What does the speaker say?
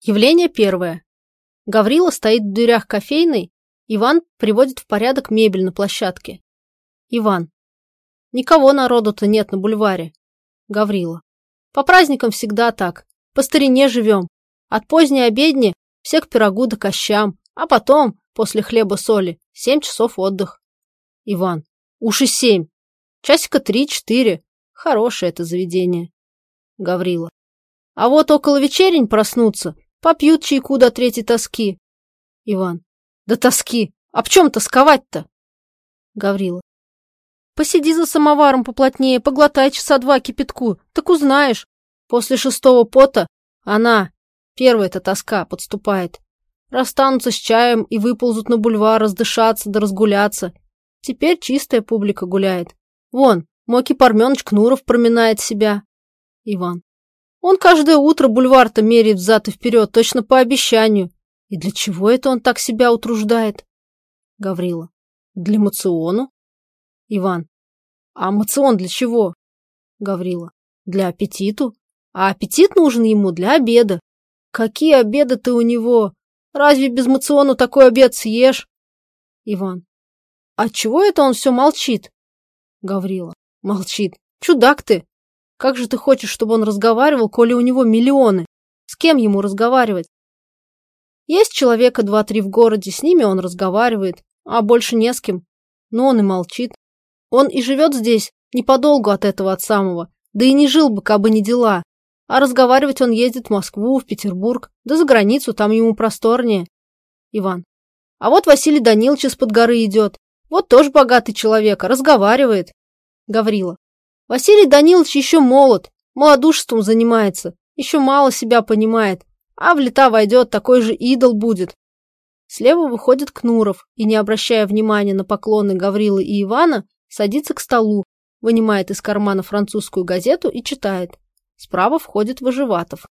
Явление первое. Гаврила стоит в дверях кофейной, Иван приводит в порядок мебель на площадке. Иван. Никого народу-то нет на бульваре. Гаврила. По праздникам всегда так. По старине живем. От поздней обедни все к пирогу да кощам, а потом, после хлеба-соли, семь часов отдых. Иван. Уж семь. Часика три-четыре. Хорошее это заведение. Гаврила. А вот около вечерень проснуться, попьют чайку до третьей тоски. Иван. Да тоски. А в чем тосковать-то? Гаврила. Посиди за самоваром поплотнее, поглотай часа два кипятку, так узнаешь. После шестого пота она, первая-то тоска, подступает. Расстанутся с чаем и выползут на бульвар раздышаться да разгуляться. Теперь чистая публика гуляет. Вон, Моки Парменыч Кнуров проминает себя. Иван. Он каждое утро бульвар-то меряет взад и вперед, точно по обещанию. И для чего это он так себя утруждает? Гаврила. Для мациону. Иван. А мацион для чего? Гаврила. Для аппетиту. А аппетит нужен ему для обеда. Какие обеды ты у него? Разве без мациону такой обед съешь? Иван. А чего это он все молчит? Гаврила. Молчит. Чудак ты. Как же ты хочешь, чтобы он разговаривал, коли у него миллионы? С кем ему разговаривать? Есть человека два-три в городе, с ними он разговаривает, а больше не с кем. Но он и молчит. Он и живет здесь, неподолгу от этого от самого, да и не жил бы, кабы не дела. А разговаривать он ездит в Москву, в Петербург, да за границу, там ему просторнее. Иван. А вот Василий Данилович из-под горы идет. Вот тоже богатый человек, а разговаривает. Гаврила. Василий Данилович еще молод, молодушеством занимается, еще мало себя понимает, а в лета войдет, такой же идол будет. Слева выходит Кнуров и, не обращая внимания на поклоны Гаврилы и Ивана, садится к столу, вынимает из кармана французскую газету и читает. Справа входит Выживатов.